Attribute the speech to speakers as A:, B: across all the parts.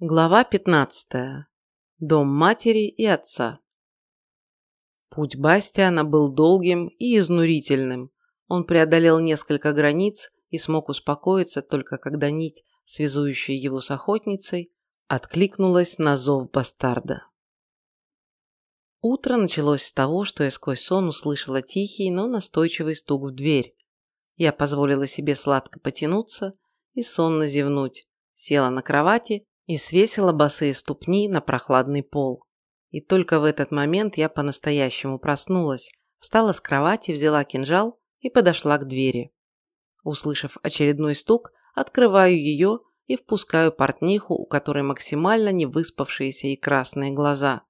A: Глава 15. Дом матери и отца. Путь Бастиана был долгим и изнурительным. Он преодолел несколько границ и смог успокоиться только когда нить, связующая его с охотницей, откликнулась на зов бастарда. Утро началось с того, что я сквозь сон услышала тихий, но настойчивый стук в дверь. Я позволила себе сладко потянуться и сонно зевнуть, села на кровати и свесила босые ступни на прохладный пол. И только в этот момент я по-настоящему проснулась, встала с кровати, взяла кинжал и подошла к двери. Услышав очередной стук, открываю ее и впускаю портниху, у которой максимально не выспавшиеся и красные глаза.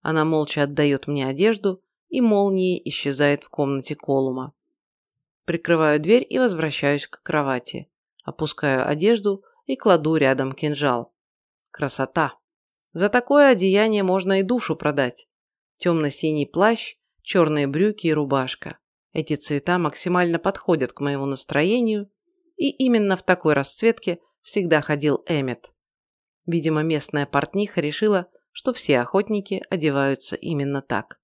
A: Она молча отдает мне одежду и молнией исчезает в комнате Колума. Прикрываю дверь и возвращаюсь к кровати. Опускаю одежду и кладу рядом кинжал. Красота. За такое одеяние можно и душу продать. Темно-синий плащ, черные брюки и рубашка. Эти цвета максимально подходят к моему настроению, и именно в такой расцветке всегда ходил Эммет. Видимо, местная портниха решила, что все охотники одеваются именно так.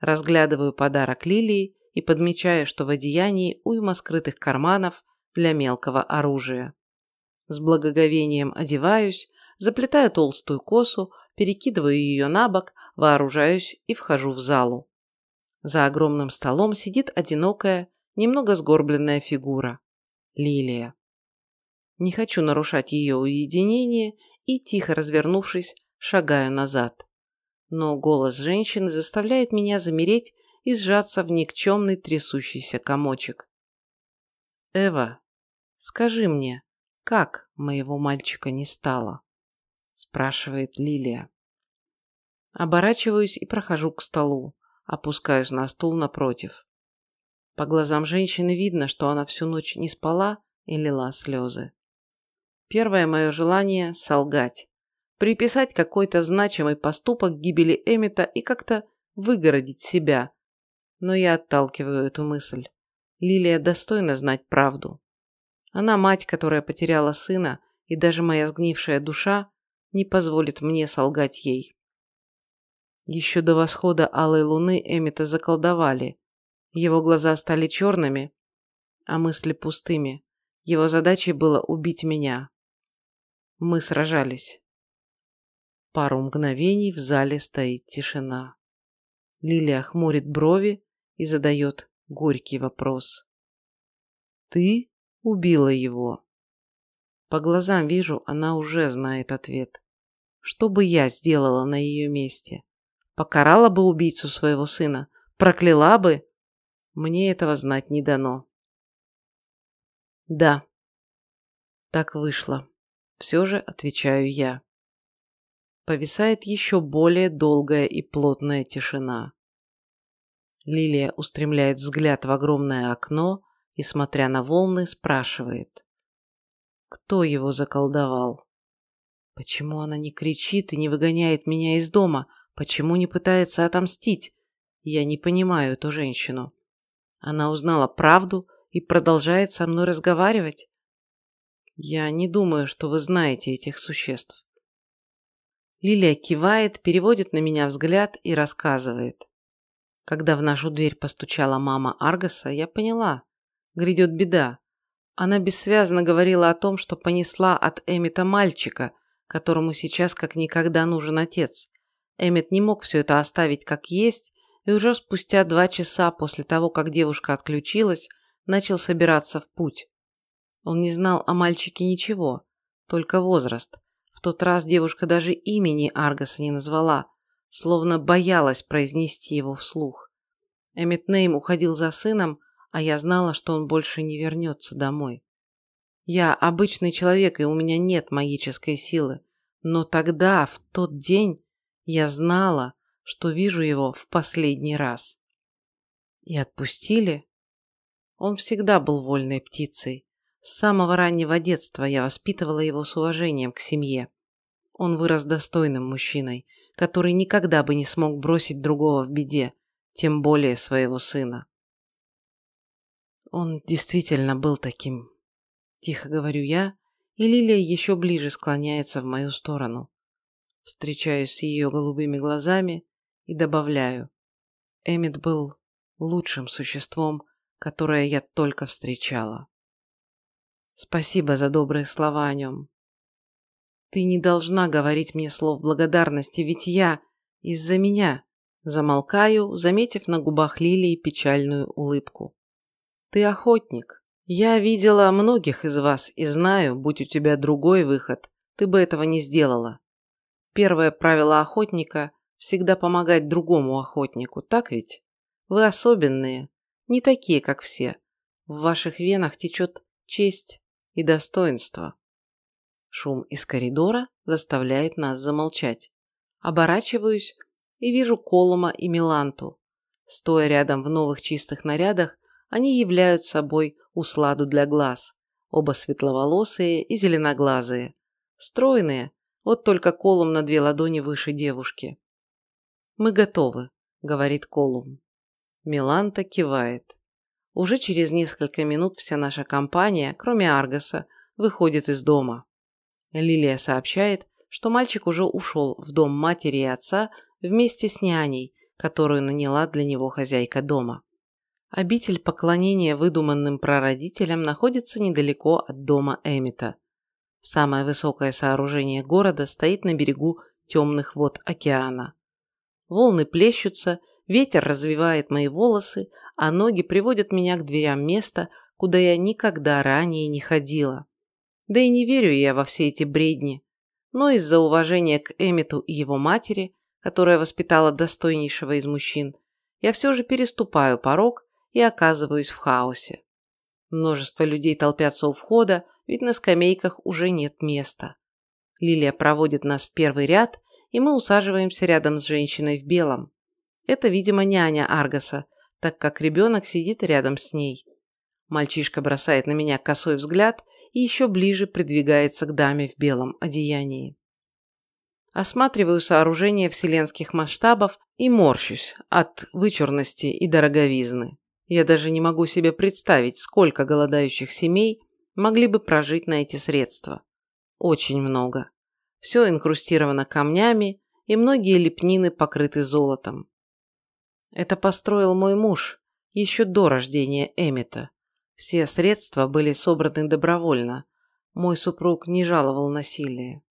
A: Разглядываю подарок Лилии и подмечаю, что в одеянии уйма скрытых карманов для мелкого оружия. С благоговением одеваюсь, заплетаю толстую косу, перекидываю ее на бок, вооружаюсь и вхожу в залу. За огромным столом сидит одинокая, немного сгорбленная фигура. Лилия. Не хочу нарушать ее уединение и, тихо развернувшись, шагаю назад. Но голос женщины заставляет меня замереть и сжаться в никчемный трясущийся комочек. «Эва, скажи мне, как моего мальчика не стало?» Спрашивает Лилия. Оборачиваюсь и прохожу к столу, опускаюсь на стул напротив. По глазам женщины видно, что она всю ночь не спала и лила слезы. Первое мое желание – солгать. Приписать какой-то значимый поступок гибели Эмита и как-то выгородить себя. Но я отталкиваю эту мысль. Лилия достойна знать правду. Она мать, которая потеряла сына, и даже моя сгнившая душа не позволит мне солгать ей. Еще до восхода алой луны Эмита заколдовали. Его глаза стали черными, а мысли пустыми. Его задачей было убить меня. Мы сражались. Пару мгновений в зале стоит тишина. Лилия хмурит брови и задает горький вопрос. «Ты убила его?» По глазам вижу, она уже знает ответ. Что бы я сделала на ее месте? Покарала бы убийцу своего сына? Прокляла бы? Мне этого знать не дано. Да, так вышло. Все же отвечаю я. Повисает еще более долгая и плотная тишина. Лилия устремляет взгляд в огромное окно и, смотря на волны, спрашивает. Кто его заколдовал? Почему она не кричит и не выгоняет меня из дома? Почему не пытается отомстить? Я не понимаю эту женщину. Она узнала правду и продолжает со мной разговаривать? Я не думаю, что вы знаете этих существ. Лилия кивает, переводит на меня взгляд и рассказывает. Когда в нашу дверь постучала мама Аргаса, я поняла. Грядет беда. Она бессвязно говорила о том, что понесла от Эмита мальчика – которому сейчас как никогда нужен отец. Эммет не мог все это оставить как есть, и уже спустя два часа после того, как девушка отключилась, начал собираться в путь. Он не знал о мальчике ничего, только возраст. В тот раз девушка даже имени Аргаса не назвала, словно боялась произнести его вслух. Эммет Нейм уходил за сыном, а я знала, что он больше не вернется домой. Я обычный человек, и у меня нет магической силы. Но тогда, в тот день, я знала, что вижу его в последний раз. И отпустили. Он всегда был вольной птицей. С самого раннего детства я воспитывала его с уважением к семье. Он вырос достойным мужчиной, который никогда бы не смог бросить другого в беде, тем более своего сына. Он действительно был таким Тихо говорю я и Лилия еще ближе склоняется в мою сторону. Встречаюсь с ее голубыми глазами и добавляю. Эмит был лучшим существом, которое я только встречала. Спасибо за добрые слова о нем. Ты не должна говорить мне слов благодарности, ведь я из-за меня. Замолкаю, заметив на губах Лилии печальную улыбку. Ты охотник. Я видела многих из вас и знаю, будь у тебя другой выход, ты бы этого не сделала. Первое правило охотника – всегда помогать другому охотнику, так ведь? Вы особенные, не такие, как все. В ваших венах течет честь и достоинство. Шум из коридора заставляет нас замолчать. Оборачиваюсь и вижу Колума и Миланту. Стоя рядом в новых чистых нарядах, они являют собой усладу для глаз. Оба светловолосые и зеленоглазые. Стройные, вот только Колум на две ладони выше девушки. «Мы готовы», — говорит Колум. Миланта кивает. Уже через несколько минут вся наша компания, кроме Аргаса, выходит из дома. Лилия сообщает, что мальчик уже ушел в дом матери и отца вместе с няней, которую наняла для него хозяйка дома. Обитель поклонения выдуманным прародителям находится недалеко от дома Эмита. Самое высокое сооружение города стоит на берегу темных вод океана. Волны плещутся, ветер развивает мои волосы, а ноги приводят меня к дверям места, куда я никогда ранее не ходила. Да и не верю я во все эти бредни. Но из-за уважения к Эмиту и его матери, которая воспитала достойнейшего из мужчин, я все же переступаю порог и оказываюсь в хаосе. Множество людей толпятся у входа, ведь на скамейках уже нет места. Лилия проводит нас в первый ряд, и мы усаживаемся рядом с женщиной в белом. Это, видимо, няня Аргаса, так как ребенок сидит рядом с ней. Мальчишка бросает на меня косой взгляд и еще ближе придвигается к даме в белом одеянии. Осматриваю сооружение вселенских масштабов и морщусь от вычурности и дороговизны. Я даже не могу себе представить, сколько голодающих семей могли бы прожить на эти средства. Очень много. Все инкрустировано камнями, и многие лепнины покрыты золотом. Это построил мой муж еще до рождения Эмита. Все средства были собраны добровольно. Мой супруг не жаловал насилие.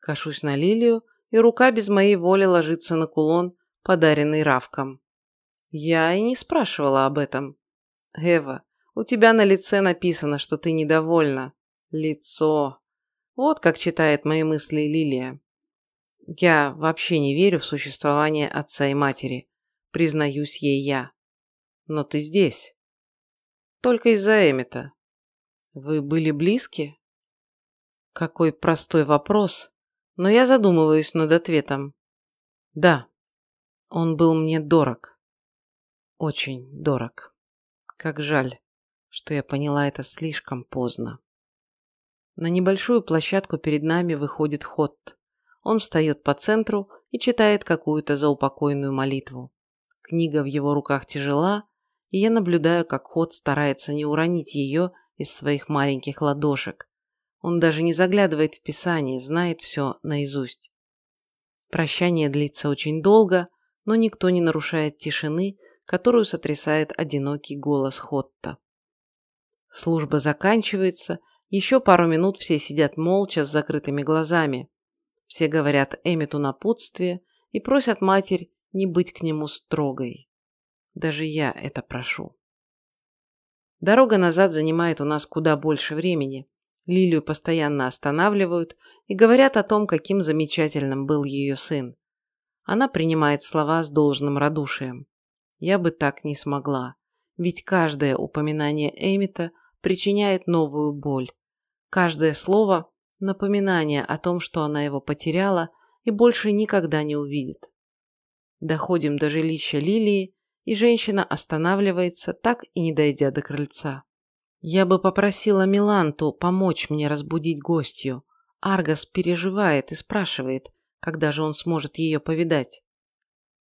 A: Кашусь на лилию, и рука без моей воли ложится на кулон, подаренный Равком. Я и не спрашивала об этом. Эва, у тебя на лице написано, что ты недовольна. Лицо. Вот как читает мои мысли Лилия. Я вообще не верю в существование отца и матери. Признаюсь ей я. Но ты здесь. Только из-за Эмита. Вы были близки? Какой простой вопрос, но я задумываюсь над ответом. Да, он был мне дорог. Очень дорог. Как жаль, что я поняла это слишком поздно. На небольшую площадку перед нами выходит Хот. Он встает по центру и читает какую-то заупокойную молитву. Книга в его руках тяжела, и я наблюдаю, как Хот старается не уронить ее из своих маленьких ладошек. Он даже не заглядывает в Писание, знает все наизусть. Прощание длится очень долго, но никто не нарушает тишины, которую сотрясает одинокий голос Хотта. Служба заканчивается, еще пару минут все сидят молча с закрытыми глазами. Все говорят Эмиту напутствие и просят матерь не быть к нему строгой. Даже я это прошу. Дорога назад занимает у нас куда больше времени. Лилию постоянно останавливают и говорят о том, каким замечательным был ее сын. Она принимает слова с должным радушием. Я бы так не смогла. Ведь каждое упоминание Эмита причиняет новую боль. Каждое слово – напоминание о том, что она его потеряла и больше никогда не увидит. Доходим до жилища Лилии, и женщина останавливается, так и не дойдя до крыльца. Я бы попросила Миланту помочь мне разбудить гостью. Аргас переживает и спрашивает, когда же он сможет ее повидать.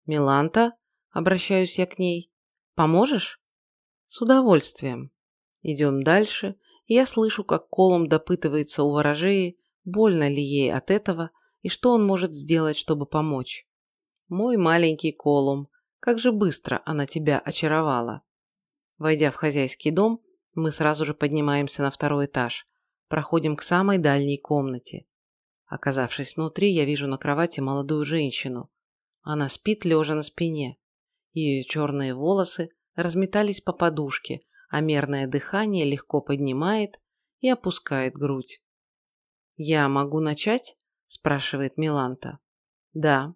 A: «Миланта?» Обращаюсь я к ней. Поможешь? С удовольствием. Идем дальше, и я слышу, как Колум допытывается у ворожеи, больно ли ей от этого и что он может сделать, чтобы помочь. Мой маленький Колум, как же быстро она тебя очаровала. Войдя в хозяйский дом, мы сразу же поднимаемся на второй этаж, проходим к самой дальней комнате. Оказавшись внутри, я вижу на кровати молодую женщину. Она спит лежа на спине. Ее черные волосы разметались по подушке, а мерное дыхание легко поднимает и опускает грудь. «Я могу начать?» – спрашивает Миланта. «Да».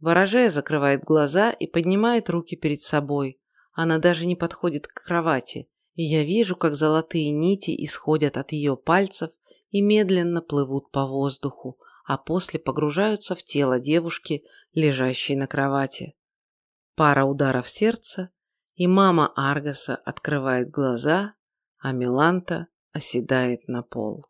A: Ворожея закрывает глаза и поднимает руки перед собой. Она даже не подходит к кровати, и я вижу, как золотые нити исходят от ее пальцев и медленно плывут по воздуху, а после погружаются в тело девушки, лежащей на кровати. Пара ударов сердца, и мама Аргаса открывает глаза, а Миланта оседает на пол.